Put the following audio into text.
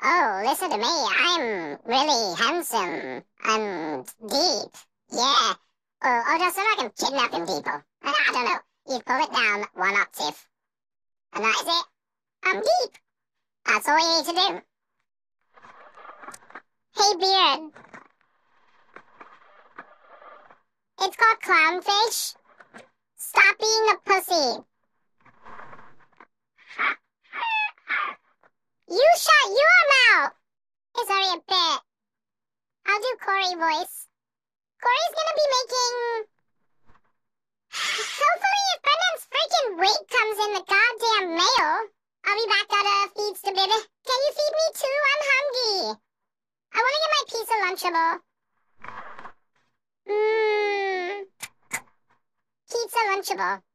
Oh, listen to me. I'm really handsome and deep. Yeah. Oh, oh, just so like I'm kidnapping people. I, don't know. You pull it down one octave. And that's it. I'm deep. That's all you need to do. Hey, Beard. It's called clownfish. Stop being a pussy. You shut your mouth! It's already a bit. I'll do Corey voice. Corey's gonna be making... Hopefully if Brendan's freaking weight comes in the goddamn mail, I'll be back out of feeds to baby. Can you feed me too? I'm hungry. I wanna get my pizza lunchable. Mmm. Pizza lunchable.